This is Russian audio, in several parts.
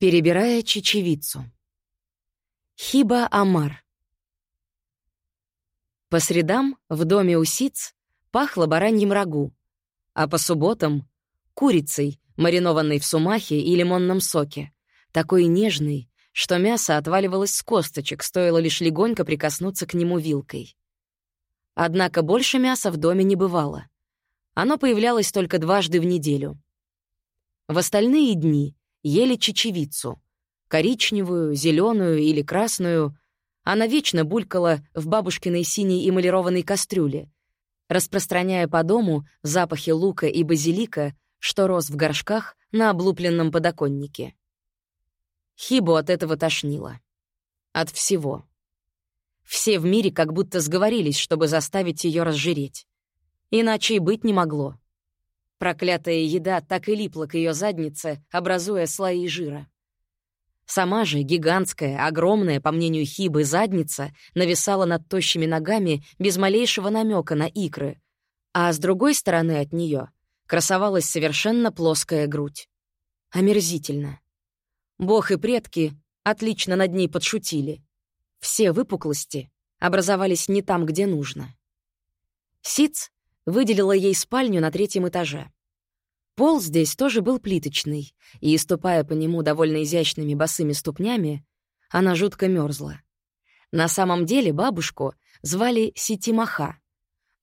Перебирая чечевицу. Хиба Амар. По средам в доме у Сиц пахло бараньим рагу, а по субботам — курицей, маринованной в сумахе и лимонном соке, такой нежный, что мясо отваливалось с косточек, стоило лишь легонько прикоснуться к нему вилкой. Однако больше мяса в доме не бывало. Оно появлялось только дважды в неделю. В остальные дни ели чечевицу — коричневую, зеленую или красную. Она вечно булькала в бабушкиной синей эмалированной кастрюле, распространяя по дому запахи лука и базилика, что рос в горшках на облупленном подоконнике. Хибу от этого тошнило. От всего. Все в мире как будто сговорились, чтобы заставить ее разжиреть. Иначе и быть не могло. Проклятая еда так и липла к ее заднице, образуя слои жира. Сама же гигантская, огромная, по мнению Хибы, задница нависала над тощими ногами без малейшего намека на икры, а с другой стороны от нее красовалась совершенно плоская грудь. Омерзительно. Бог и предки отлично над ней подшутили. Все выпуклости образовались не там, где нужно. Сиц выделила ей спальню на третьем этаже. Пол здесь тоже был плиточный, и, ступая по нему довольно изящными босыми ступнями, она жутко мерзла. На самом деле бабушку звали Ситимаха,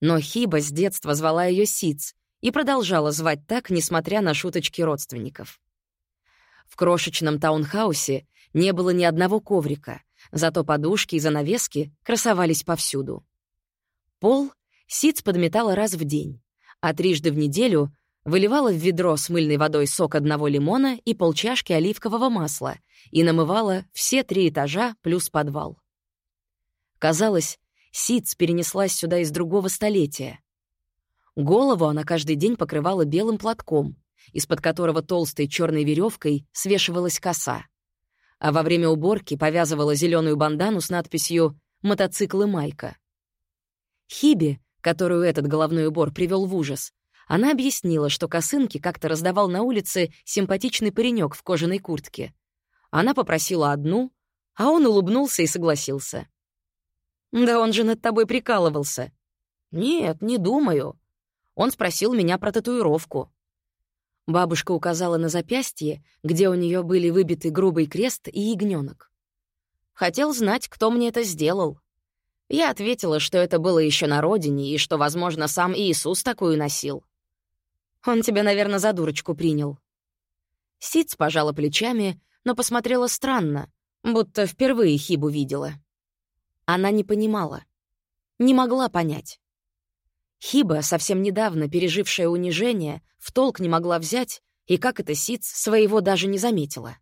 но Хиба с детства звала ее Сиц и продолжала звать так, несмотря на шуточки родственников. В крошечном таунхаусе не было ни одного коврика, зато подушки и занавески красовались повсюду. Пол Сиц подметала раз в день, а трижды в неделю выливала в ведро с мыльной водой сок одного лимона и полчашки оливкового масла и намывала все три этажа плюс подвал. Казалось, Сиц перенеслась сюда из другого столетия. Голову она каждый день покрывала белым платком, из-под которого толстой черной веревкой свешивалась коса. А во время уборки повязывала зеленую бандану с надписью «Мотоцикл и майка». Хиби которую этот головной убор привел в ужас, она объяснила, что косынки как-то раздавал на улице симпатичный паренек в кожаной куртке. Она попросила одну, а он улыбнулся и согласился. «Да он же над тобой прикалывался». «Нет, не думаю». Он спросил меня про татуировку. Бабушка указала на запястье, где у нее были выбиты грубый крест и ягненок. Хотел знать, кто мне это сделал. Я ответила, что это было еще на родине, и что, возможно, сам Иисус такую носил. Он тебя, наверное, за дурочку принял. Сиц пожала плечами, но посмотрела странно, будто впервые Хибу видела. Она не понимала. Не могла понять. Хиба, совсем недавно пережившая унижение, в толк не могла взять, и как это Сиц своего даже не заметила.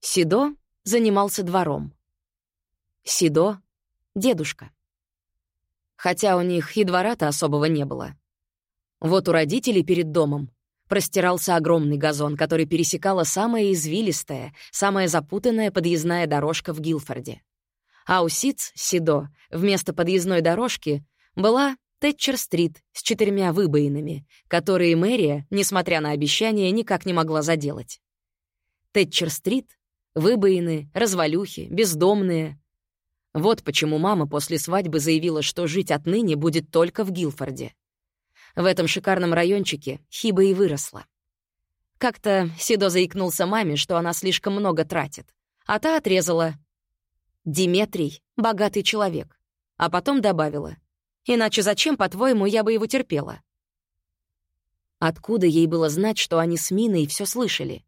Сидо занимался двором. Сидо дедушка. Хотя у них и двора-то особого не было. Вот у родителей перед домом простирался огромный газон, который пересекала самая извилистая, самая запутанная подъездная дорожка в Гилфорде. А у Сиц, Сидо, вместо подъездной дорожки была Тэтчер-стрит с четырьмя выбоинами, которые мэрия, несмотря на обещания, никак не могла заделать. Тэтчер-стрит — выбоины, развалюхи, бездомные, вот почему мама после свадьбы заявила, что жить отныне будет только в Гилфорде. В этом шикарном райончике Хиба и выросла. Как-то Сидо заикнулся маме, что она слишком много тратит, а та отрезала. «Диметрий — богатый человек», а потом добавила. «Иначе зачем, по-твоему, я бы его терпела?» Откуда ей было знать, что они с Миной все слышали?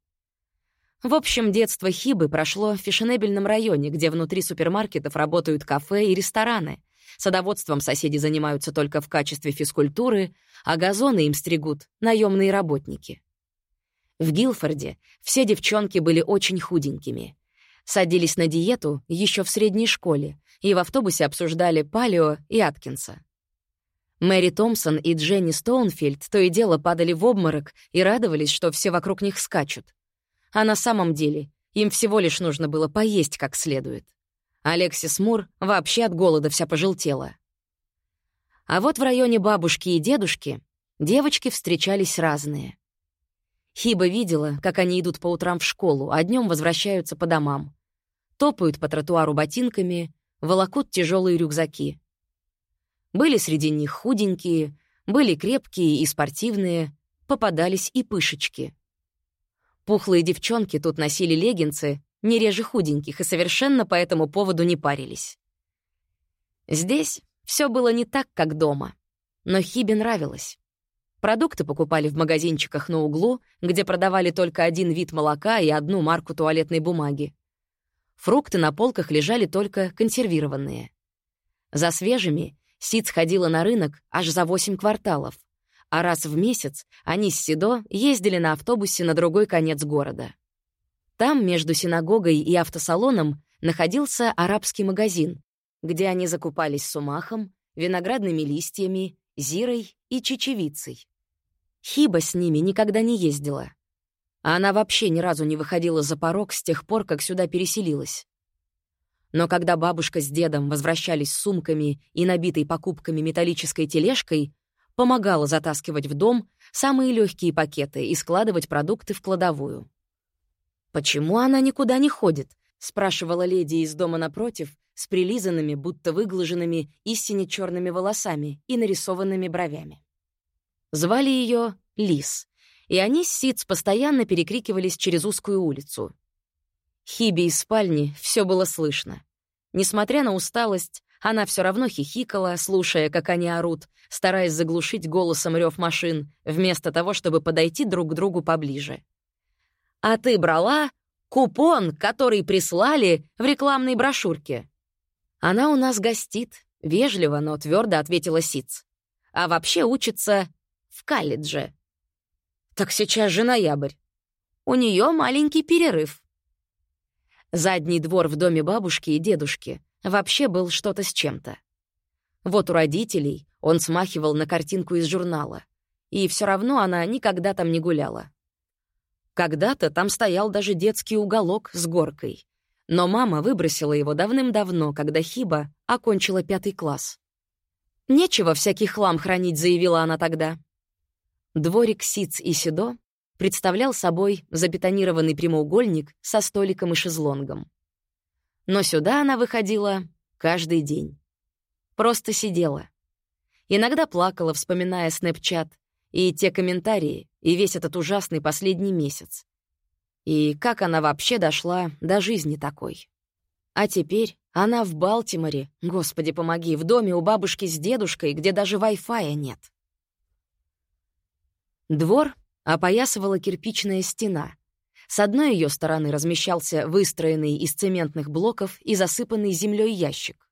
В общем, детство Хибы прошло в фешенебельном районе, где внутри супермаркетов работают кафе и рестораны. Садоводством соседи занимаются только в качестве физкультуры, а газоны им стригут наемные работники. В Гилфорде все девчонки были очень худенькими. Садились на диету еще в средней школе и в автобусе обсуждали Палео и Аткинса. Мэри Томпсон и Дженни Стоунфилд то и дело падали в обморок и радовались, что все вокруг них скачут. А на самом деле им всего лишь нужно было поесть как следует. Алексис Мур вообще от голода вся пожелтела. А вот в районе бабушки и дедушки девочки встречались разные. Хиба видела, как они идут по утрам в школу, а днем возвращаются по домам. Топают по тротуару ботинками, волокут тяжелые рюкзаки. Были среди них худенькие, были крепкие и спортивные, попадались и пышечки. Пухлые девчонки тут носили леггинсы, не реже худеньких, и совершенно по этому поводу не парились. Здесь все было не так, как дома, но Хибе нравилось. Продукты покупали в магазинчиках на углу, где продавали только один вид молока и одну марку туалетной бумаги. Фрукты на полках лежали только консервированные. За свежими Сид сходила на рынок аж за восемь кварталов, а раз в месяц они с Сидо ездили на автобусе на другой конец города. Там, между синагогой и автосалоном, находился арабский магазин, где они закупались сумахом, виноградными листьями, зирой и чечевицей. Хиба с ними никогда не ездила. А она вообще ни разу не выходила за порог с тех пор, как сюда переселилась. Но когда бабушка с дедом возвращались с сумками и набитой покупками металлической тележкой, помогала затаскивать в дом самые легкие пакеты и складывать продукты в кладовую. «Почему она никуда не ходит?» — спрашивала леди из дома напротив, с прилизанными, будто выглаженными, истине черными волосами и нарисованными бровями. Звали ее Лис, и они с Сиц постоянно перекрикивались через узкую улицу. Хиби из спальни все было слышно. Несмотря на усталость, она все равно хихикала, слушая, как они орут, стараясь заглушить голосом рев машин, вместо того, чтобы подойти друг к другу поближе. «А ты брала купон, который прислали в рекламной брошюрке?» «Она у нас гостит», — вежливо, но твердо ответила Сиц. «А вообще учится в колледже». «Так сейчас же ноябрь. У нее маленький перерыв». Задний двор в доме бабушки и дедушки вообще был что-то с чем-то. Вот у родителей он смахивал на картинку из журнала, и все равно она никогда там не гуляла. Когда-то там стоял даже детский уголок с горкой, но мама выбросила его давным-давно, когда Хиба окончила пятый класс. «Нечего всякий хлам хранить», — заявила она тогда. Дворик Сиц и Седо представлял собой забетонированный прямоугольник со столиком и шезлонгом. Но сюда она выходила каждый день. Просто сидела. Иногда плакала, вспоминая снэпчат, и те комментарии, и весь этот ужасный последний месяц. И как она вообще дошла до жизни такой? А теперь она в Балтиморе, господи помоги, в доме у бабушки с дедушкой, где даже Wi-Fi нет. Двор опоясывала кирпичная стена. С одной ее стороны размещался выстроенный из цементных блоков и засыпанный землей ящик.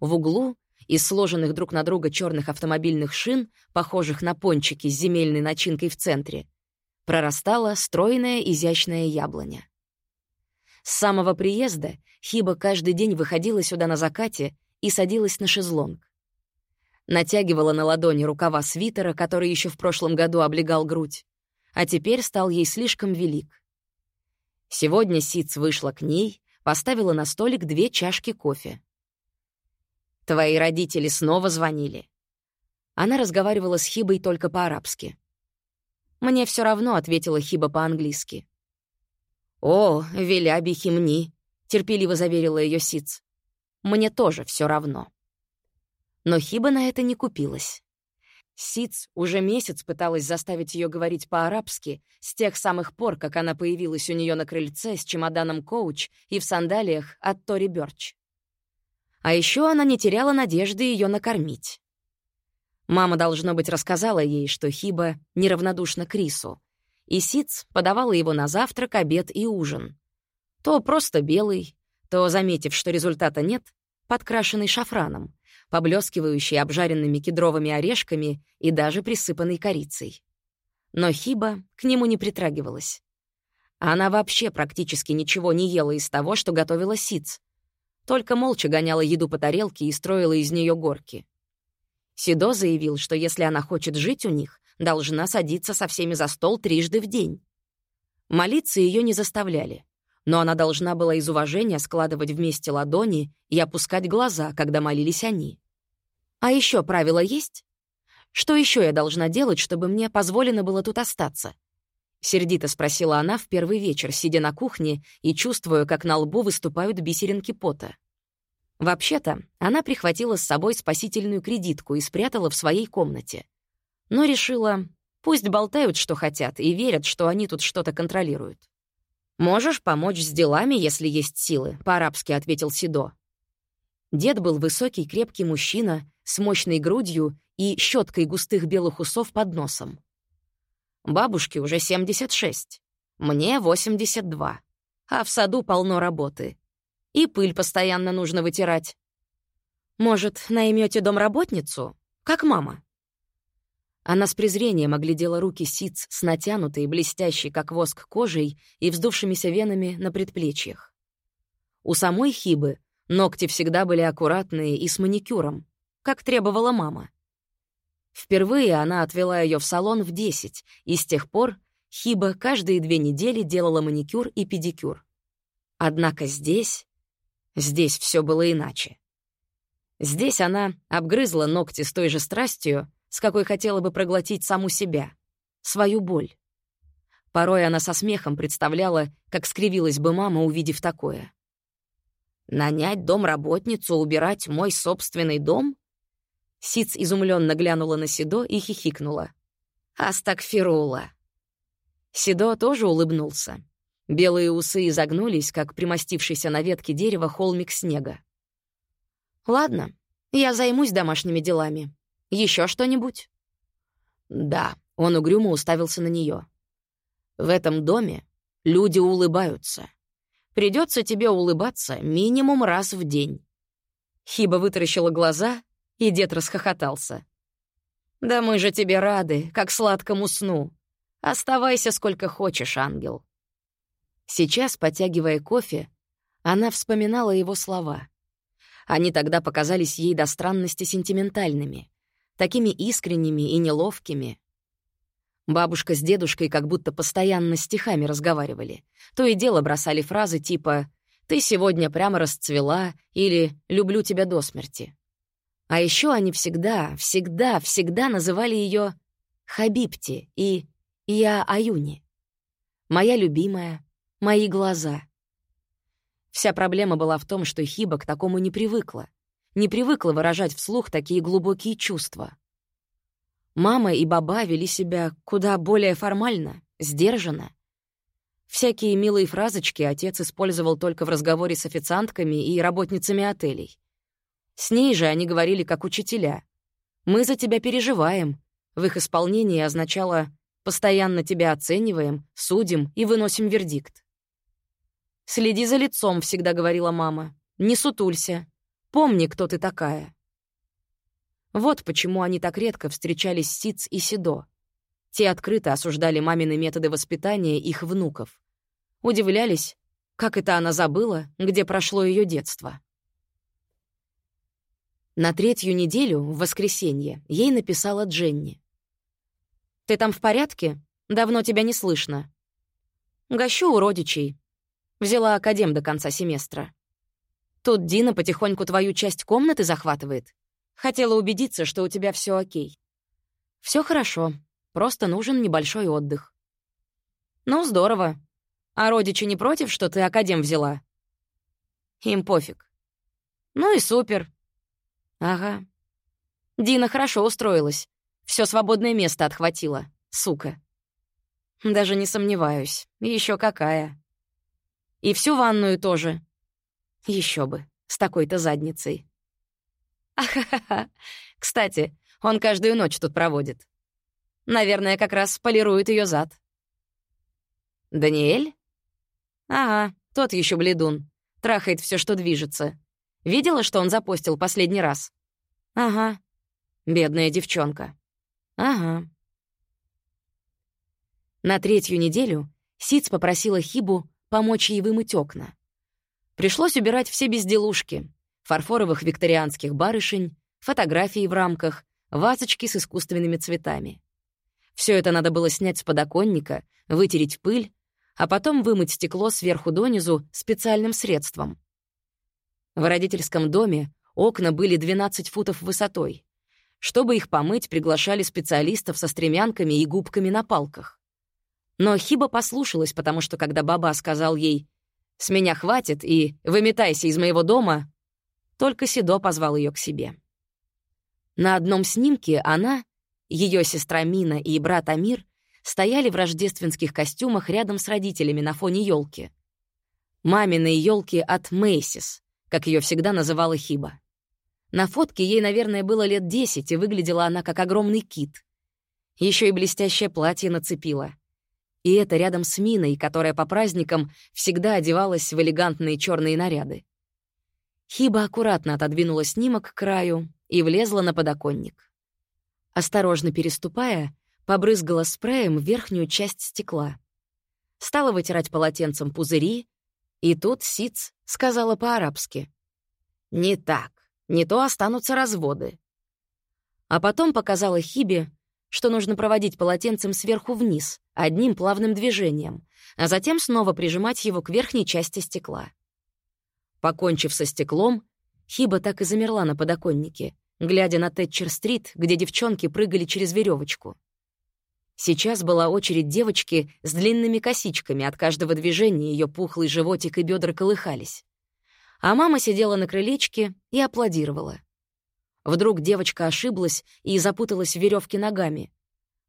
В углу из сложенных друг на друга черных автомобильных шин, похожих на пончики с земельной начинкой в центре, прорастала стройная изящная яблоня. С самого приезда Хиба каждый день выходила сюда на закате и садилась на шезлонг. Натягивала на ладони рукава свитера, который еще в прошлом году облегал грудь, а теперь стал ей слишком велик. Сегодня Сиц вышла к ней, поставила на столик две чашки кофе. «Твои родители снова звонили?» Она разговаривала с Хибой только по-арабски. «Мне все равно», — ответила Хиба по-английски. «О, веляби химни», — терпеливо заверила ее Сиц. «Мне тоже все равно». Но Хиба на это не купилась. Сиц уже месяц пыталась заставить ее говорить по-арабски с тех самых пор, как она появилась у нее на крыльце с чемоданом коуч и в сандалиях от Тори Бёрч. А еще она не теряла надежды ее накормить. Мама, должно быть, рассказала ей, что Хиба неравнодушна к рису, и Сиц подавала его на завтрак, обед и ужин. То просто белый, то, заметив, что результата нет, подкрашенный шафраном, поблескивающий обжаренными кедровыми орешками и даже присыпанный корицей. Но Хиба к нему не притрагивалась. Она вообще практически ничего не ела из того, что готовила Сиц, только молча гоняла еду по тарелке и строила из нее горки. Сидо заявил, что если она хочет жить у них, должна садиться со всеми за стол трижды в день. Молиться ее не заставляли, но она должна была из уважения складывать вместе ладони и опускать глаза, когда молились они. А еще правило есть? Что еще я должна делать, чтобы мне позволено было тут остаться? — сердито спросила она в первый вечер, сидя на кухне и чувствуя, как на лбу выступают бисеринки пота. Вообще-то, она прихватила с собой спасительную кредитку и спрятала в своей комнате. Но решила, пусть болтают, что хотят, и верят, что они тут что-то контролируют. «Можешь помочь с делами, если есть силы», — по-арабски ответил Сидо. Дед был высокий, крепкий мужчина с мощной грудью и щеткой густых белых усов под носом. Бабушке уже 76, мне 82, а в саду полно работы. И пыль постоянно нужно вытирать. Может, наймете домработницу, как мама? Она с презрением оглядела руки Сиц с натянутой, блестящей, как воск, кожей и вздувшимися венами на предплечьях. У самой Хибы ногти всегда были аккуратные и с маникюром, как требовала мама. Впервые она отвела ее в салон в 10, и с тех пор Хиба каждые две недели делала маникюр и педикюр. Однако здесь... Здесь все было иначе. Здесь она обгрызла ногти с той же страстью, с какой хотела бы проглотить саму себя, свою боль. Порой она со смехом представляла, как скривилась бы мама, увидев такое. «Нанять домработницу убирать мой собственный дом?» Сиц изумленно глянула на Сидо и хихикнула. «Астакфирула!» Сидо тоже улыбнулся. Белые усы изогнулись, как примостившийся на ветке дерева холмик снега. «Ладно, я займусь домашними делами. Еще что-нибудь?» «Да», — он угрюмо уставился на нее. «В этом доме люди улыбаются. Придется тебе улыбаться минимум раз в день». Хиба вытаращила глаза, и дед расхохотался. «Да мы же тебе рады, как сладкому сну. Оставайся сколько хочешь, ангел». Сейчас, потягивая кофе, она вспоминала его слова. Они тогда показались ей до странности сентиментальными такими искренними и неловкими. Бабушка с дедушкой как будто постоянно стихами разговаривали. То и дело бросали фразы типа «ты сегодня прямо расцвела» или «люблю тебя до смерти». А еще они всегда, всегда, всегда называли ее Хабибти и Я Аюни. Моя любимая, мои глаза. Вся проблема была в том, что Хиба к такому не привыкла не привыкла выражать вслух такие глубокие чувства. Мама и баба вели себя куда более формально, сдержанно. Всякие милые фразочки отец использовал только в разговоре с официантками и работницами отелей. С ней же они говорили как учителя. «Мы за тебя переживаем». В их исполнении означало «постоянно тебя оцениваем, судим и выносим вердикт». «Следи за лицом», — всегда говорила мама. «Не сутулься. Помни, кто ты такая». Вот почему они так редко встречались с Сиц и Сидо. Те открыто осуждали мамины методы воспитания их внуков. Удивлялись, как это она забыла, где прошло ее детство. На третью неделю, в воскресенье, ей написала Дженни. «Ты там в порядке? Давно тебя не слышно». «Гощу у родичей. Взяла академ до конца семестра». Тут Дина потихоньку твою часть комнаты захватывает. Хотела убедиться, что у тебя все окей. Все хорошо, просто нужен небольшой отдых. Ну, здорово. А родичи не против, что ты академ взяла? Им пофиг. Ну и супер. Ага. Дина хорошо устроилась. Все свободное место отхватила, сука. Даже не сомневаюсь. Еще какая. И всю ванную тоже. Еще бы, с такой-то задницей. Ахахаха. Кстати, он каждую ночь тут проводит. Наверное, как раз полирует ее зад. Даниэль? Ага, тот еще бледун. Трахает все, что движется. Видела, что он запостил последний раз? Ага. Бедная девчонка. Ага. На третью неделю Сиц попросила Хибу помочь ей вымыть окна. Пришлось убирать все безделушки. Фарфоровых викторианских барышень, фотографии в рамках, вазочки с искусственными цветами. Все это надо было снять с подоконника, вытереть пыль, а потом вымыть стекло сверху донизу специальным средством. В родительском доме окна были 12 футов высотой. Чтобы их помыть, приглашали специалистов со стремянками и губками на палках. Но Хиба послушалась, потому что когда Баба сказал ей «С меня хватит» и «Выметайся из моего дома», только Сидо позвал ее к себе. На одном снимке она, ее сестра Мина и брат Амир стояли в рождественских костюмах рядом с родителями на фоне елки. Маминой елки от Мейсис, как ее всегда называла Хиба. На фотке ей, наверное, было лет десять, и выглядела она как огромный кит. Еще и блестящее платье нацепила. И это рядом с Миной, которая по праздникам всегда одевалась в элегантные черные наряды. Хиба аккуратно отодвинула снимок к краю и влезла на подоконник. Осторожно переступая, побрызгала спреем верхнюю часть стекла. Стала вытирать полотенцем пузыри, и тут Сиц сказала по-арабски. «Не так, не то останутся разводы». А потом показала Хибе, что нужно проводить полотенцем сверху вниз, одним плавным движением, а затем снова прижимать его к верхней части стекла. Покончив со стеклом, Хиба так и замерла на подоконнике, глядя на Тэтчер-стрит, где девчонки прыгали через веревочку. Сейчас была очередь девочки с длинными косичками, от каждого движения ее пухлый животик и бедра колыхались. А мама сидела на крылечке и аплодировала. Вдруг девочка ошиблась и запуталась в веревке ногами.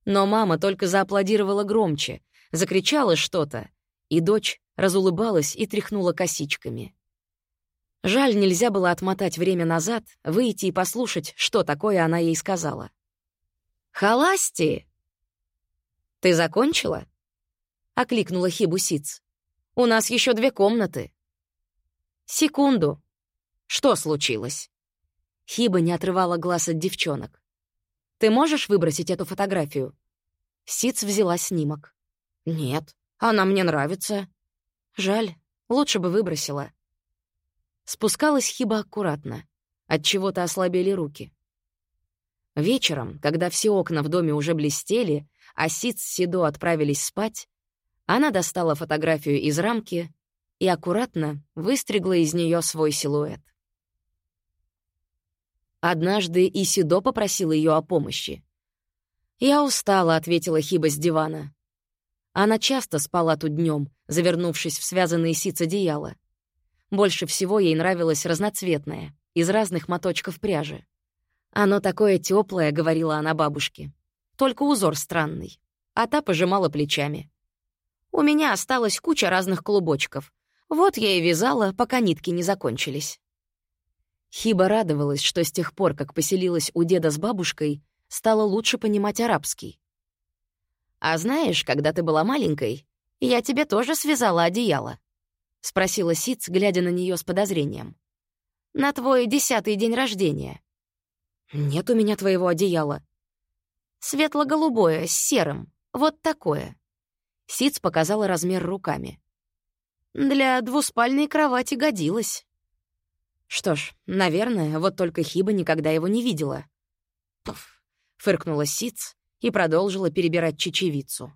Но мама только зааплодировала громче, закричала что-то, и дочь разулыбалась и тряхнула косичками. Жаль, нельзя было отмотать время назад, выйти и послушать, что такое она ей сказала. «Халасти!» «Ты закончила?» — окликнула Хибу Сиц. «У нас еще две комнаты». «Секунду. Что случилось?» Хиба не отрывала глаз от девчонок. «Ты можешь выбросить эту фотографию?» Сиц взяла снимок. «Нет, она мне нравится». «Жаль, лучше бы выбросила». Спускалась Хиба аккуратно. От чего то ослабели руки. Вечером, когда все окна в доме уже блестели, а Сиц с Сидо отправились спать, она достала фотографию из рамки и аккуратно выстригла из нее свой силуэт. Однажды и Сидо попросил ее о помощи. «Я устала», — ответила Хиба с дивана. Она часто спала тут днем, завернувшись в связанные сиц одеяла. Больше всего ей нравилось разноцветное, из разных моточков пряжи. «Оно такое теплое, говорила она бабушке. «Только узор странный». А та пожимала плечами. «У меня осталась куча разных клубочков. Вот я и вязала, пока нитки не закончились». Хиба радовалась, что с тех пор, как поселилась у деда с бабушкой, стала лучше понимать арабский. «А знаешь, когда ты была маленькой, я тебе тоже связала одеяло», — спросила Сиц, глядя на нее с подозрением. «На твой десятый день рождения». «Нет у меня твоего одеяла». «Светло-голубое, с серым, вот такое». Сиц показала размер руками. «Для двуспальной кровати годилось». Что ж, наверное, вот только Хиба никогда его не видела. Пф, фыркнула Сиц и продолжила перебирать чечевицу.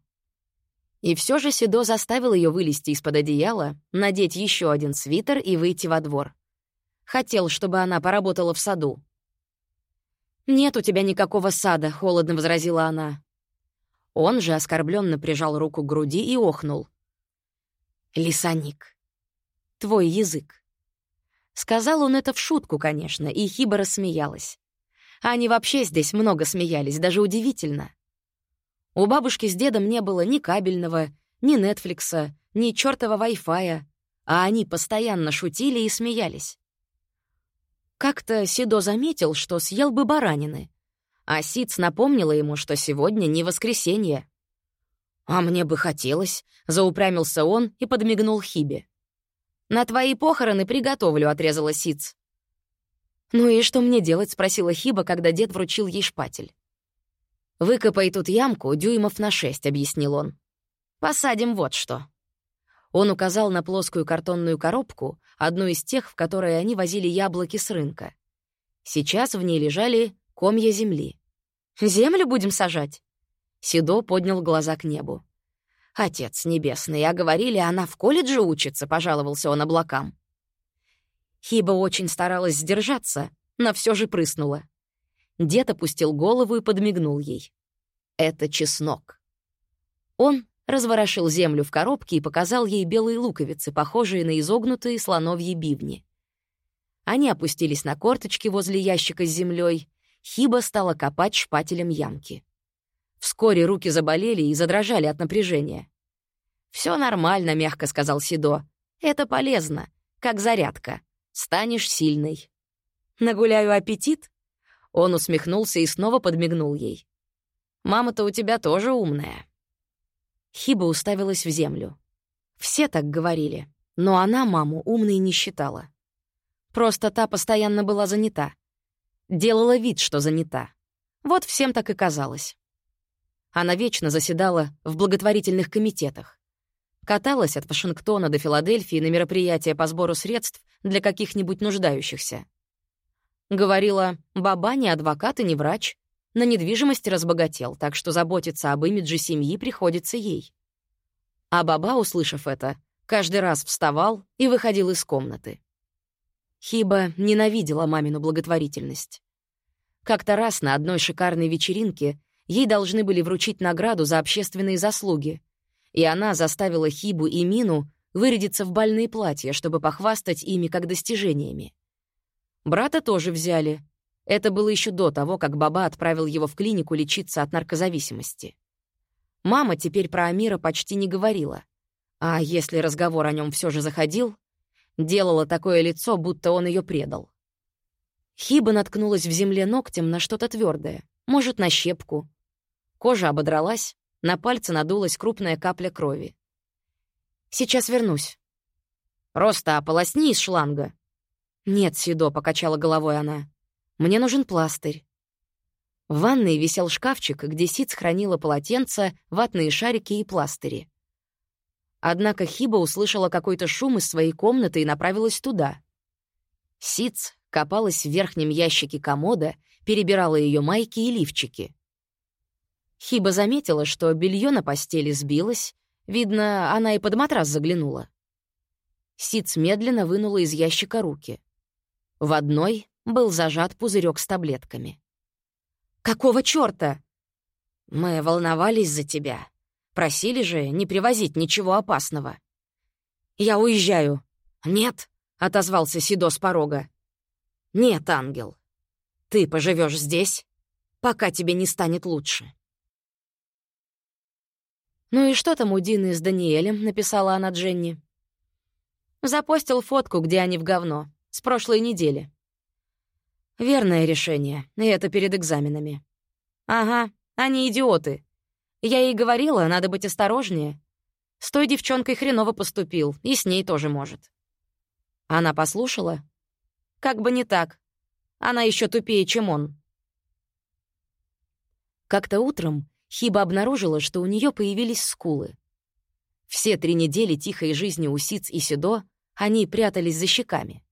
И все же Седо заставил ее вылезти из-под одеяла, надеть еще один свитер и выйти во двор. Хотел, чтобы она поработала в саду. «Нет у тебя никакого сада», — холодно возразила она. Он же оскорбленно прижал руку к груди и охнул. «Лисаник, твой язык. Сказал он это в шутку, конечно, и Хиба рассмеялась. Они вообще здесь много смеялись, даже удивительно. У бабушки с дедом не было ни кабельного, ни Нетфликса, ни чёртова Wi-Fi, а они постоянно шутили и смеялись. Как-то Сидо заметил, что съел бы баранины, а Сиц напомнила ему, что сегодня не воскресенье. «А мне бы хотелось», — заупрямился он и подмигнул Хибе. «На твои похороны приготовлю», — отрезала Сиц. «Ну и что мне делать?» — спросила Хиба, когда дед вручил ей шпатель. «Выкопай тут ямку дюймов на шесть», — объяснил он. «Посадим вот что». Он указал на плоскую картонную коробку, одну из тех, в которой они возили яблоки с рынка. Сейчас в ней лежали комья земли. «Землю будем сажать?» Сидо поднял глаза к небу. «Отец небесный, а говорили, она в колледже учится», — пожаловался он облакам. Хиба очень старалась сдержаться, но все же прыснула. Дед опустил голову и подмигнул ей. «Это чеснок». Он разворошил землю в коробке и показал ей белые луковицы, похожие на изогнутые слоновьи бивни. Они опустились на корточки возле ящика с землей. Хиба стала копать шпателем ямки. Вскоре руки заболели и задрожали от напряжения. Все нормально», — мягко сказал Сидо. «Это полезно, как зарядка. Станешь сильной». «Нагуляю аппетит?» Он усмехнулся и снова подмигнул ей. «Мама-то у тебя тоже умная». Хиба уставилась в землю. Все так говорили, но она маму умной не считала. Просто та постоянно была занята. Делала вид, что занята. Вот всем так и казалось. Она вечно заседала в благотворительных комитетах. Каталась от Вашингтона до Филадельфии на мероприятия по сбору средств для каких-нибудь нуждающихся. Говорила, баба не адвокат и не врач, на недвижимости разбогател, так что заботиться об имидже семьи приходится ей. А баба, услышав это, каждый раз вставал и выходил из комнаты. Хиба ненавидела мамину благотворительность. Как-то раз на одной шикарной вечеринке ей должны были вручить награду за общественные заслуги, и она заставила Хибу и Мину вырядиться в бальные платья, чтобы похвастать ими как достижениями. Брата тоже взяли, это было еще до того, как Баба отправил его в клинику лечиться от наркозависимости. Мама теперь про Амира почти не говорила. А если разговор о нем все же заходил, делала такое лицо, будто он ее предал. Хиба наткнулась в земле ногтем на что-то твердое, может, на щепку. Кожа ободралась, на пальце надулась крупная капля крови. «Сейчас вернусь». «Просто ополосни из шланга». «Нет, Сидо», — покачала головой она. Мне нужен пластырь. В ванной висел шкафчик, где Сиц хранила полотенца, ватные шарики и пластыри. Однако Хиба услышала какой-то шум из своей комнаты и направилась туда. Сиц копалась в верхнем ящике комода, перебирала ее майки и лифчики. Хиба заметила, что белье на постели сбилось, видно, она и под матрас заглянула. Сиц медленно вынула из ящика руки. В одной был зажат пузырек с таблетками. «Какого чёрта?» «Мы волновались за тебя. Просили же не привозить ничего опасного». «Я уезжаю». «Нет», — отозвался Сидо с порога. «Нет, ангел. Ты поживешь здесь, пока тебе не станет лучше». «Ну и что там у Дины с Даниэлем?» — написала она Дженни. Запостил фотку, где они в говно, с прошлой недели. Верное решение, и это перед экзаменами. Ага, они идиоты. Я ей говорила, надо быть осторожнее. С той девчонкой хреново поступил, и с ней тоже может. Она послушала? Как бы не так. Она еще тупее, чем он. Как-то утром Хиба обнаружила, что у нее появились скулы. Все три недели тихой жизни у Сиц и Седо они прятались за щеками.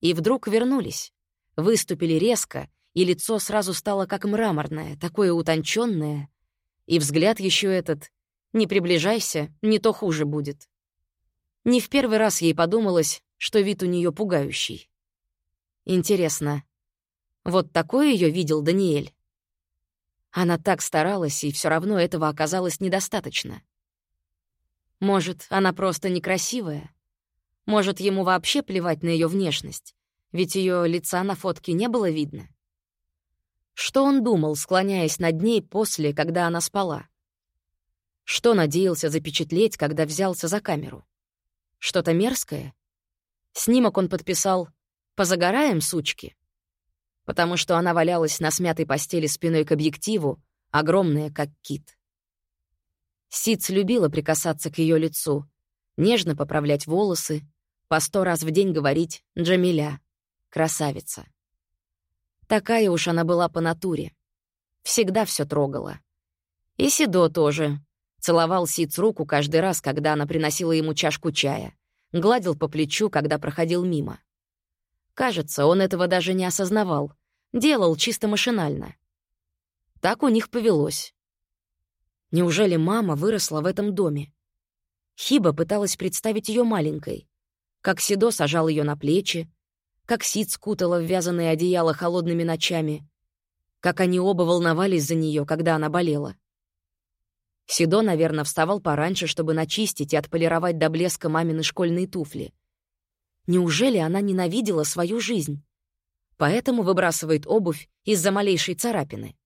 И вдруг вернулись выступили резко, и лицо сразу стало как мраморное, такое утонченное. И взгляд еще этот «не приближайся, не то хуже будет». Не в первый раз ей подумалось, что вид у нее пугающий. Интересно, вот такое ее видел Даниэль? Она так старалась, и все равно этого оказалось недостаточно. Может, она просто некрасивая? Может, ему вообще плевать на ее внешность? ведь ее лица на фотке не было видно. Что он думал, склоняясь над ней после, когда она спала? Что надеялся запечатлеть, когда взялся за камеру? Что-то мерзкое? Снимок он подписал «Позагораем, сучки?» Потому что она валялась на смятой постели спиной к объективу, огромная, как кит. Сиц любила прикасаться к ее лицу, нежно поправлять волосы, по сто раз в день говорить «Джамиля», Красавица. Такая уж она была по натуре. Всегда все трогала. И Сидо тоже. Целовал Сиц руку каждый раз, когда она приносила ему чашку чая. Гладил по плечу, когда проходил мимо. Кажется, он этого даже не осознавал. Делал чисто машинально. Так у них повелось. Неужели мама выросла в этом доме? Хиба пыталась представить ее маленькой. Как Сидо сажал ее на плечи, как Сид скутала в вязаное одеяло холодными ночами, как они оба волновались за нее, когда она болела. Сидо, наверное, вставал пораньше, чтобы начистить и отполировать до блеска мамины школьные туфли. Неужели она ненавидела свою жизнь? Поэтому выбрасывает обувь из-за малейшей царапины.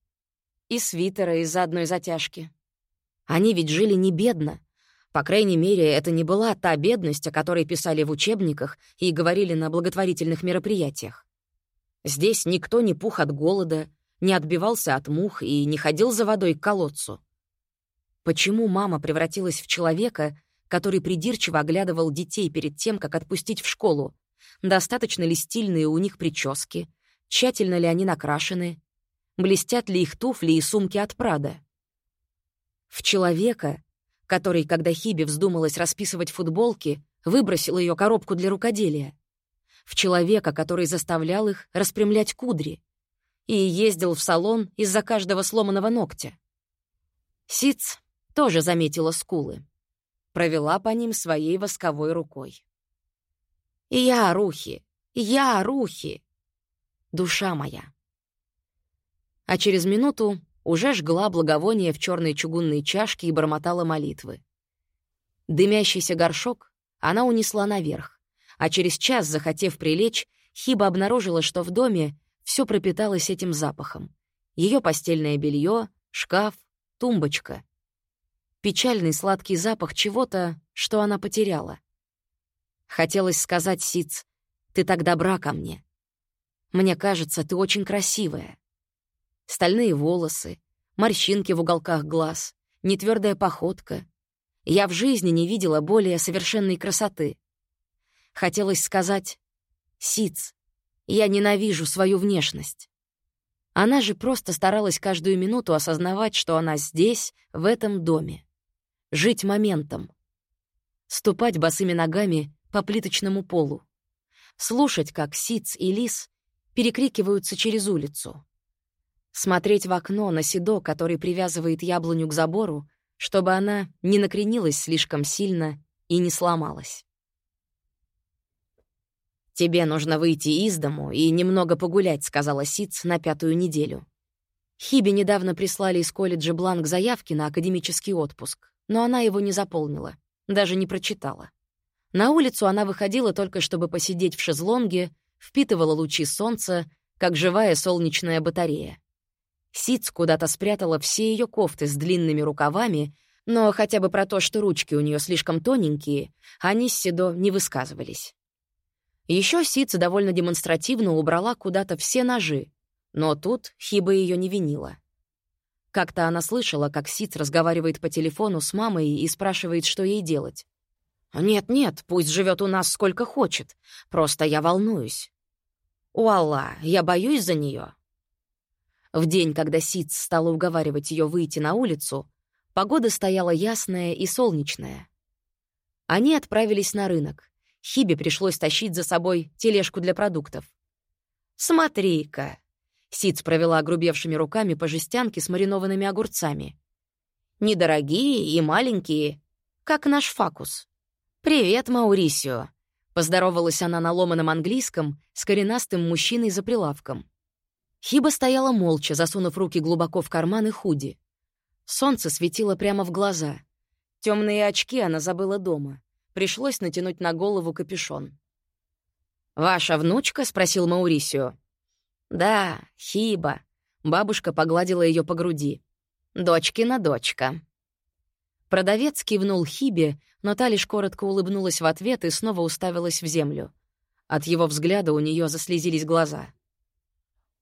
И свитера из-за одной затяжки. Они ведь жили не бедно. По крайней мере, это не была та бедность, о которой писали в учебниках и говорили на благотворительных мероприятиях. Здесь никто не пух от голода, не отбивался от мух и не ходил за водой к колодцу. Почему мама превратилась в человека, который придирчиво оглядывал детей перед тем, как отпустить в школу? Достаточно ли стильные у них прически? Тщательно ли они накрашены? Блестят ли их туфли и сумки от Прада? В человека, который, когда Хиби вздумалась расписывать футболки, выбросил ее коробку для рукоделия. В человека, который заставлял их распрямлять кудри и ездил в салон из-за каждого сломанного ногтя. Сиц тоже заметила скулы. Провела по ним своей восковой рукой. «Я, Рухи! Я, Рухи! Душа моя!» А через минуту уже жгла благовоние в черной чугунной чашке и бормотала молитвы. Дымящийся горшок она унесла наверх, а через час, захотев прилечь, Хиба обнаружила, что в доме все пропиталось этим запахом. Ее постельное белье, шкаф, тумбочка печальный сладкий запах чего-то, что она потеряла. Хотелось сказать Сиц, «Ты так добра ко мне. Мне кажется, ты очень красивая». Стальные волосы, морщинки в уголках глаз, нетвёрдая походка. Я в жизни не видела более совершенной красоты. Хотелось сказать, «Сиц, я ненавижу свою внешность». Она же просто старалась каждую минуту осознавать, что она здесь, в этом доме жить моментом. Ступать босыми ногами по плиточному полу. Слушать, как Сиц и Лис перекрикиваются через улицу. Смотреть в окно на седо, который привязывает яблоню к забору, чтобы она не накренилась слишком сильно и не сломалась. «Тебе нужно выйти из дому и немного погулять», — сказала Сиц на пятую неделю. Хиби недавно прислали из колледжа бланк заявки на академический отпуск но она его не заполнила, даже не прочитала. На улицу она выходила только чтобы посидеть в шезлонге, впитывала лучи солнца, как живая солнечная батарея. Сиц куда-то спрятала все ее кофты с длинными рукавами, но хотя бы про то, что ручки у нее слишком тоненькие, они с Седо не высказывались. Еще Сиц довольно демонстративно убрала куда-то все ножи, но тут Хиба ее не винила. Как-то она слышала, как Сиц разговаривает по телефону с мамой и спрашивает, что ей делать. «Нет-нет, пусть живет у нас сколько хочет. Просто я волнуюсь». «Уалла, я боюсь за нее. В день, когда Сиц стала уговаривать ее выйти на улицу, погода стояла ясная и солнечная. Они отправились на рынок. Хибе пришлось тащить за собой тележку для продуктов. «Смотри-ка, Сиц провела огрубевшими руками по жестянке с маринованными огурцами. «Недорогие и маленькие, как наш факус. Привет, Маурисио!» Поздоровалась она на ломаном английском с коренастым мужчиной за прилавком. Хиба стояла молча, засунув руки глубоко в карманы худи. Солнце светило прямо в глаза. Темные очки она забыла дома. Пришлось натянуть на голову капюшон. «Ваша внучка?» — спросил Маурисио. «Да, Хиба». Бабушка погладила ее по груди. «Дочкина дочка». Продавец кивнул Хибе, но та лишь коротко улыбнулась в ответ и снова уставилась в землю. От его взгляда у нее заслезились глаза.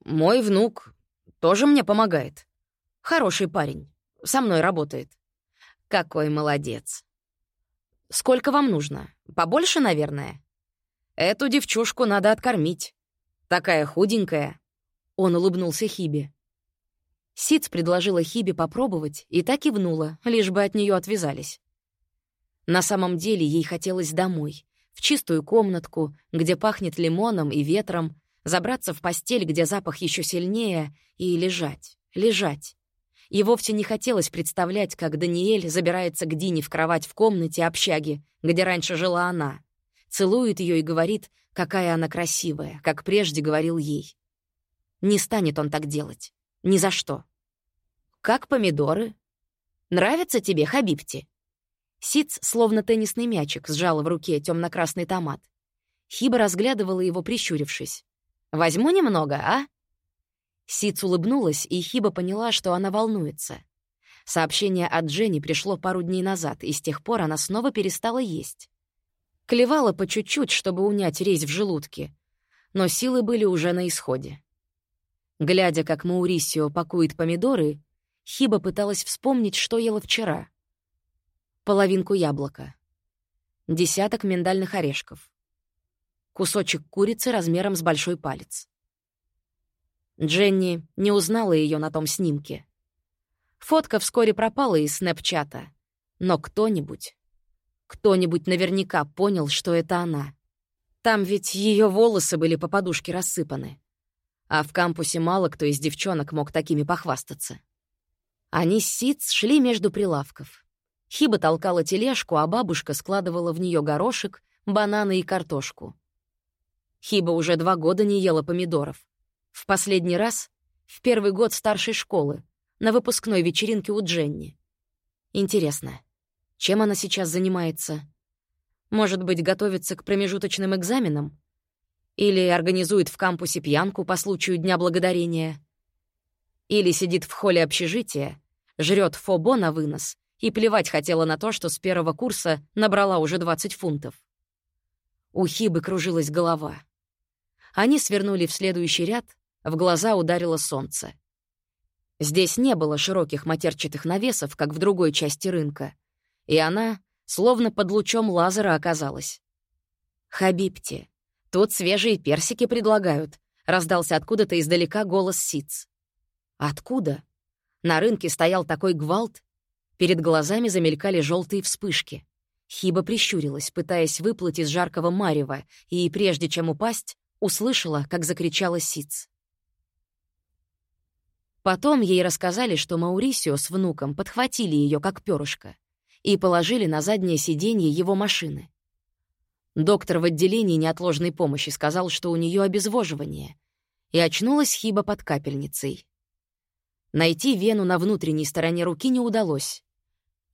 «Мой внук тоже мне помогает. Хороший парень. Со мной работает. Какой молодец. Сколько вам нужно? Побольше, наверное? Эту девчушку надо откормить. Такая худенькая». Он улыбнулся Хибе. Сиц предложила Хибе попробовать и так и внула, лишь бы от нее отвязались. На самом деле ей хотелось домой, в чистую комнатку, где пахнет лимоном и ветром, забраться в постель, где запах еще сильнее, и лежать, лежать. И вовсе не хотелось представлять, как Даниэль забирается к Дине в кровать в комнате общаги, где раньше жила она, целует ее и говорит, какая она красивая, как прежде говорил ей. Не станет он так делать. Ни за что. Как помидоры? Нравится тебе, Хабибти?» Сиц, словно теннисный мячик, сжала в руке темно красный томат. Хиба разглядывала его, прищурившись. «Возьму немного, а?» Сиц улыбнулась, и Хиба поняла, что она волнуется. Сообщение от Дженни пришло пару дней назад, и с тех пор она снова перестала есть. Клевала по чуть-чуть, чтобы унять резь в желудке, но силы были уже на исходе. Глядя, как Маурисио пакует помидоры, Хиба пыталась вспомнить, что ела вчера. Половинку яблока. Десяток миндальных орешков. Кусочек курицы размером с большой палец. Дженни не узнала ее на том снимке. Фотка вскоре пропала из снэпчата, но кто-нибудь, кто-нибудь наверняка понял, что это она. Там ведь ее волосы были по подушке рассыпаны. А в кампусе мало кто из девчонок мог такими похвастаться. Они с Сиц шли между прилавков. Хиба толкала тележку, а бабушка складывала в нее горошек, бананы и картошку. Хиба уже два года не ела помидоров. В последний раз — в первый год старшей школы, на выпускной вечеринке у Дженни. Интересно, чем она сейчас занимается? Может быть, готовится к промежуточным экзаменам? Или организует в кампусе пьянку по случаю Дня Благодарения? Или сидит в холле общежития, жрет фобо на вынос и плевать хотела на то, что с первого курса набрала уже 20 фунтов. У Хибы кружилась голова. Они свернули в следующий ряд, в глаза ударило солнце. Здесь не было широких матерчатых навесов, как в другой части рынка, и она словно под лучом лазера оказалась. «Хабибти, тут свежие персики предлагают», — раздался откуда-то издалека голос Сиц. Откуда? На рынке стоял такой гвалт. Перед глазами замелькали желтые вспышки. Хиба прищурилась, пытаясь выплыть из жаркого марева, и, прежде чем упасть, услышала, как закричала Сиц. Потом ей рассказали, что Маурисио с внуком подхватили ее как перышко и положили на заднее сиденье его машины. Доктор в отделении неотложной помощи сказал, что у нее обезвоживание, и очнулась Хиба под капельницей. Найти вену на внутренней стороне руки не удалось.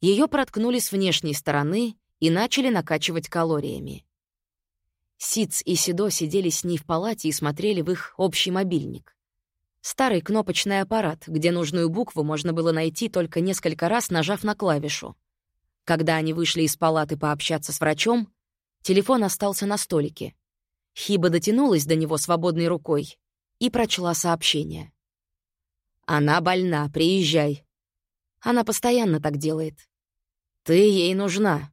Ее проткнули с внешней стороны и начали накачивать калориями. Сиц и Сидо сидели с ней в палате и смотрели в их общий мобильник. Старый кнопочный аппарат, где нужную букву можно было найти только несколько раз, нажав на клавишу. Когда они вышли из палаты пообщаться с врачом, телефон остался на столике. Хиба дотянулась до него свободной рукой и прочла сообщение. Она больна, приезжай. Она постоянно так делает. Ты ей нужна.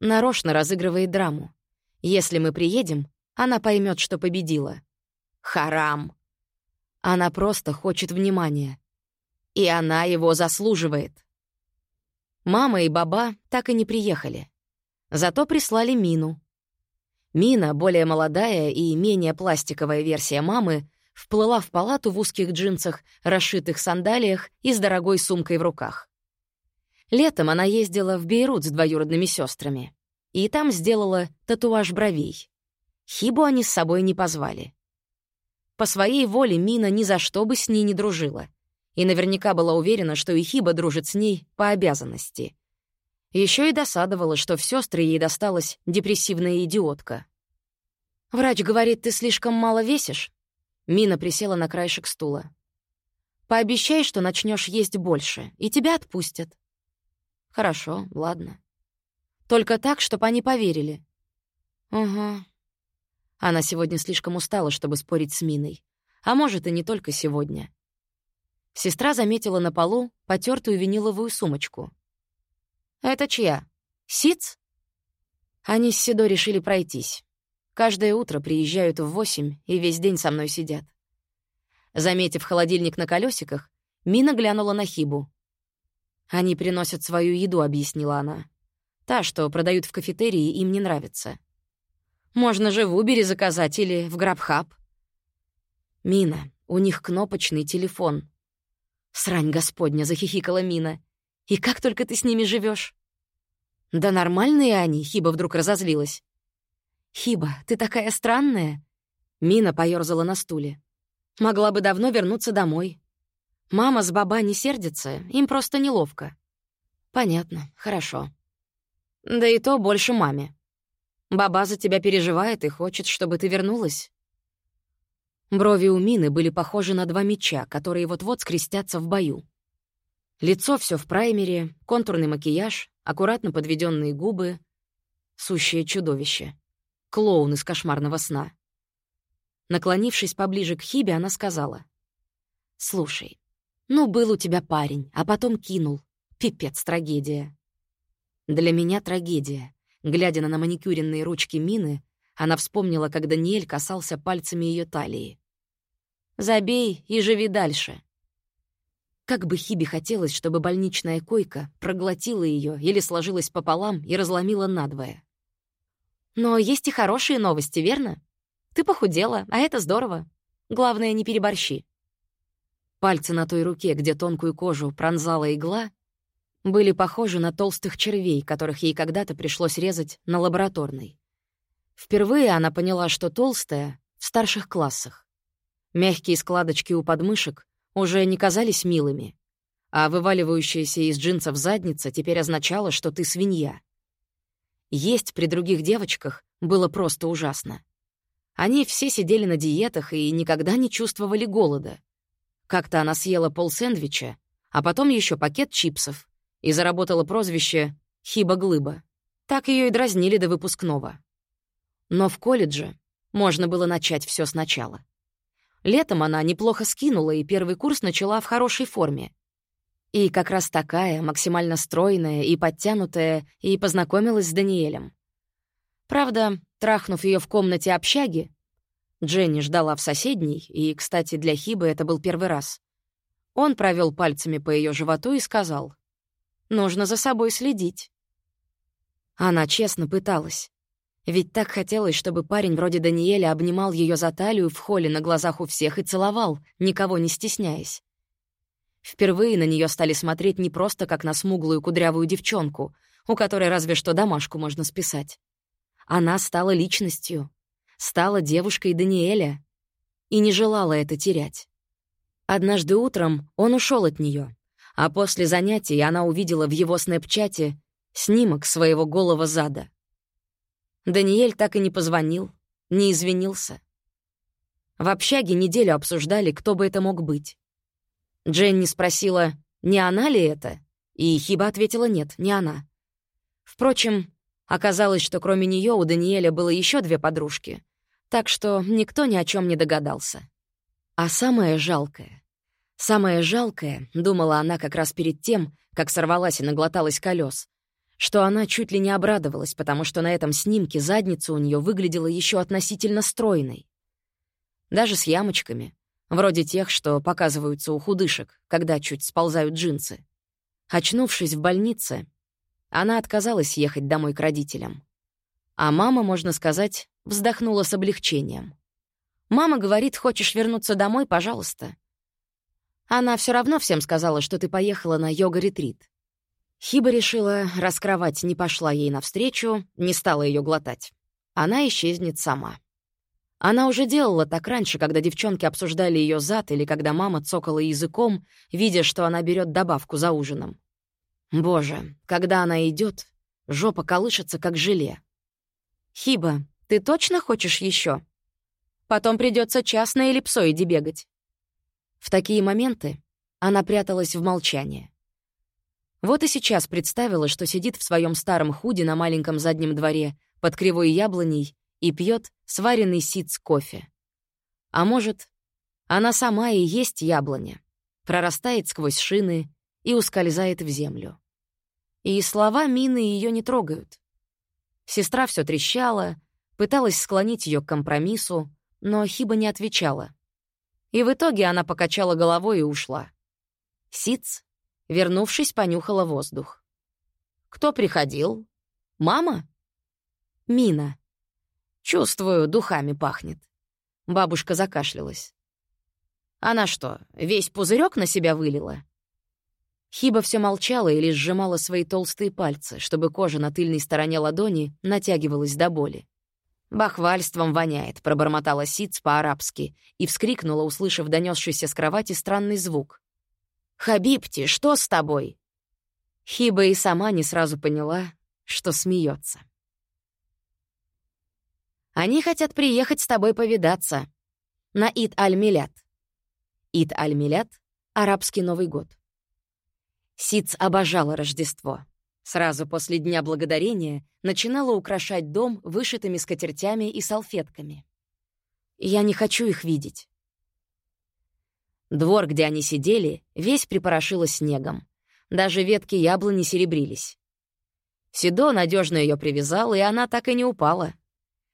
Нарочно разыгрывает драму. Если мы приедем, она поймет, что победила. Харам. Она просто хочет внимания. И она его заслуживает. Мама и баба так и не приехали. Зато прислали Мину. Мина, более молодая и менее пластиковая версия мамы, вплыла в палату в узких джинсах, расшитых сандалиях и с дорогой сумкой в руках. Летом она ездила в Бейрут с двоюродными сестрами, и там сделала татуаж бровей. Хибу они с собой не позвали. По своей воле Мина ни за что бы с ней не дружила, и наверняка была уверена, что и Хиба дружит с ней по обязанности. Еще и досадовала, что в сестры ей досталась депрессивная идиотка. «Врач говорит, ты слишком мало весишь?» Мина присела на краешек стула. «Пообещай, что начнешь есть больше, и тебя отпустят». «Хорошо, ладно. Только так, чтобы они поверили». «Угу». Она сегодня слишком устала, чтобы спорить с Миной. А может, и не только сегодня. Сестра заметила на полу потертую виниловую сумочку. «Это чья? Сиц?» Они с Сидо решили пройтись. Каждое утро приезжают в восемь и весь день со мной сидят. Заметив холодильник на колесиках, Мина глянула на Хибу. «Они приносят свою еду», — объяснила она. «Та, что продают в кафетерии, им не нравится. Можно же в Убере заказать или в Грабхаб». «Мина, у них кнопочный телефон». «Срань господня», — захихикала Мина. «И как только ты с ними живешь? «Да нормальные они», — Хиба вдруг разозлилась. «Хиба, ты такая странная!» Мина поёрзала на стуле. «Могла бы давно вернуться домой. Мама с баба не сердятся, им просто неловко. «Понятно, хорошо. Да и то больше маме. Баба за тебя переживает и хочет, чтобы ты вернулась». Брови у Мины были похожи на два меча, которые вот-вот скрестятся в бою. Лицо все в праймере, контурный макияж, аккуратно подведенные губы. Сущее чудовище. Клоун из кошмарного сна. Наклонившись поближе к Хибе, она сказала. «Слушай, ну был у тебя парень, а потом кинул. Пипец, трагедия». Для меня трагедия. Глядя на маникюренные ручки Мины, она вспомнила, как Даниэль касался пальцами ее талии. Забей и живи дальше. Как бы Хибе хотелось, чтобы больничная койка проглотила ее или сложилась пополам и разломила надвое. Но есть и хорошие новости, верно? Ты похудела, а это здорово. Главное, не переборщи. Пальцы на той руке, где тонкую кожу пронзала игла, были похожи на толстых червей, которых ей когда-то пришлось резать на лабораторной. Впервые она поняла, что толстая — в старших классах. Мягкие складочки у подмышек уже не казались милыми, а вываливающаяся из джинсов задница теперь означала, что ты свинья. Есть при других девочках было просто ужасно. Они все сидели на диетах и никогда не чувствовали голода. Как-то она съела пол-сэндвича, а потом еще пакет чипсов и заработала прозвище «Хиба-глыба». Так ее и дразнили до выпускного. Но в колледже можно было начать все сначала. Летом она неплохо скинула, и первый курс начала в хорошей форме. И как раз такая, максимально стройная и подтянутая, и познакомилась с Даниэлем. Правда, трахнув ее в комнате общаги, Дженни ждала в соседней, и, кстати, для Хибы это был первый раз. Он провел пальцами по ее животу и сказал, «Нужно за собой следить». Она честно пыталась. Ведь так хотелось, чтобы парень вроде Даниэля обнимал ее за талию в холле на глазах у всех и целовал, никого не стесняясь. Впервые на нее стали смотреть не просто как на смуглую кудрявую девчонку, у которой разве что домашку можно списать. Она стала личностью, стала девушкой Даниэля и не желала это терять. Однажды утром он ушел от нее, а после занятий она увидела в его снэпчате снимок своего голого зада. Даниэль так и не позвонил, не извинился. В общаге неделю обсуждали, кто бы это мог быть. Дженни спросила, не она ли это, и Хиба ответила нет, не она. Впрочем, оказалось, что кроме нее у Даниэля было еще две подружки, так что никто ни о чем не догадался. А самое жалкое, самое жалкое, думала она как раз перед тем, как сорвалась и наглоталась колес, что она чуть ли не обрадовалась, потому что на этом снимке задница у нее выглядела еще относительно стройной. Даже с ямочками, вроде тех, что показываются у худышек, когда чуть сползают джинсы. Очнувшись в больнице, она отказалась ехать домой к родителям. А мама, можно сказать, вздохнула с облегчением. «Мама говорит, хочешь вернуться домой, пожалуйста». Она все равно всем сказала, что ты поехала на йога-ретрит. Хиба решила, раскровать не пошла ей навстречу, не стала ее глотать. Она исчезнет сама. Она уже делала так раньше, когда девчонки обсуждали ее зад или когда мама цокала языком, видя, что она берет добавку за ужином. Боже, когда она идет, жопа колышется, как желе. «Хиба, ты точно хочешь еще? Потом придется час на эллипсоиде бегать». В такие моменты она пряталась в молчание. Вот и сейчас представила, что сидит в своем старом худе на маленьком заднем дворе под кривой яблоней и пьет сваренный сит с кофе. А может, она сама и есть яблоня, прорастает сквозь шины и ускользает в землю. И слова Мины ее не трогают. Сестра все трещала, пыталась склонить ее к компромиссу, но Хиба не отвечала. И в итоге она покачала головой и ушла. Сиц Вернувшись, понюхала воздух. «Кто приходил? Мама?» «Мина. Чувствую, духами пахнет». Бабушка закашлялась. «Она что, весь пузырек на себя вылила?» Хиба все молчала и лишь сжимала свои толстые пальцы, чтобы кожа на тыльной стороне ладони натягивалась до боли. «Бахвальством воняет», — пробормотала Сиц по-арабски и вскрикнула, услышав донесшийся с кровати странный звук. «Хабибти, что с тобой?» Хиба и сама не сразу поняла, что смеется. «Они хотят приехать с тобой повидаться. На Ид-Аль-Милят». Ид-Аль-Милят — арабский Новый год. Сиц обожала Рождество. Сразу после Дня Благодарения начинала украшать дом вышитыми скатертями и салфетками. Я не хочу их видеть. Двор, где они сидели, весь припорошило снегом. Даже ветки яблони серебрились. Седо надежно ее привязал, и она так и не упала.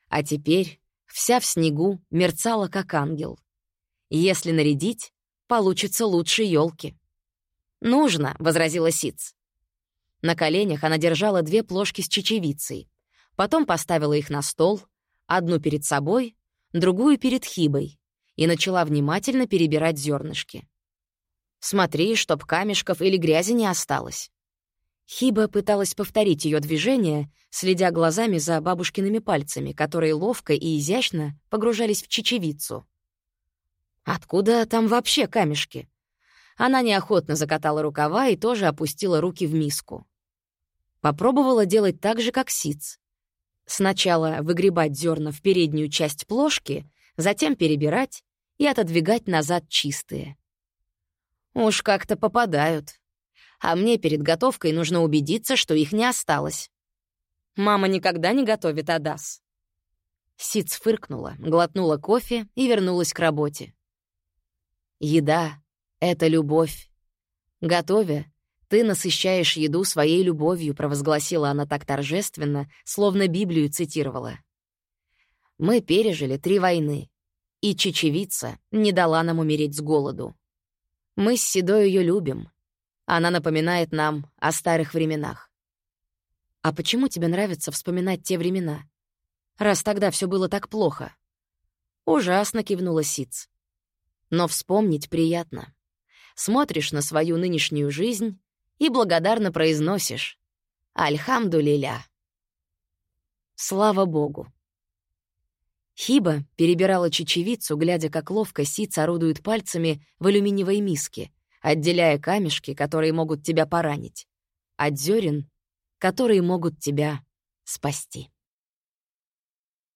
А теперь вся в снегу мерцала, как ангел. Если нарядить, получится лучше елки. «Нужно», — возразила Сиц. На коленях она держала две плошки с чечевицей. Потом поставила их на стол, одну перед собой, другую перед Хибой, и начала внимательно перебирать зернышки. «Смотри, чтоб камешков или грязи не осталось». Хиба пыталась повторить ее движение, следя глазами за бабушкиными пальцами, которые ловко и изящно погружались в чечевицу. «Откуда там вообще камешки?» Она неохотно закатала рукава и тоже опустила руки в миску. Попробовала делать так же, как сиц. Сначала выгребать зерна в переднюю часть плошки, затем перебирать и отодвигать назад чистые. Уж как-то попадают. А мне перед готовкой нужно убедиться, что их не осталось. Мама никогда не готовит адас. Сиц фыркнула, глотнула кофе и вернулась к работе. Еда — это любовь. Готовя, ты насыщаешь еду своей любовью, провозгласила она так торжественно, словно Библию цитировала. Мы пережили три войны, и чечевица не дала нам умереть с голоду. Мы с Седой ее любим. Она напоминает нам о старых временах. А почему тебе нравится вспоминать те времена? Раз тогда все было так плохо. Ужасно кивнула Сиц. Но вспомнить приятно. Смотришь на свою нынешнюю жизнь и благодарно произносишь «Альхамду-лиля». Слава Богу. Хиба перебирала чечевицу, глядя, как ловко Сиц орудует пальцами в алюминиевой миске, отделяя камешки, которые могут тебя поранить, от зерен, которые могут тебя спасти.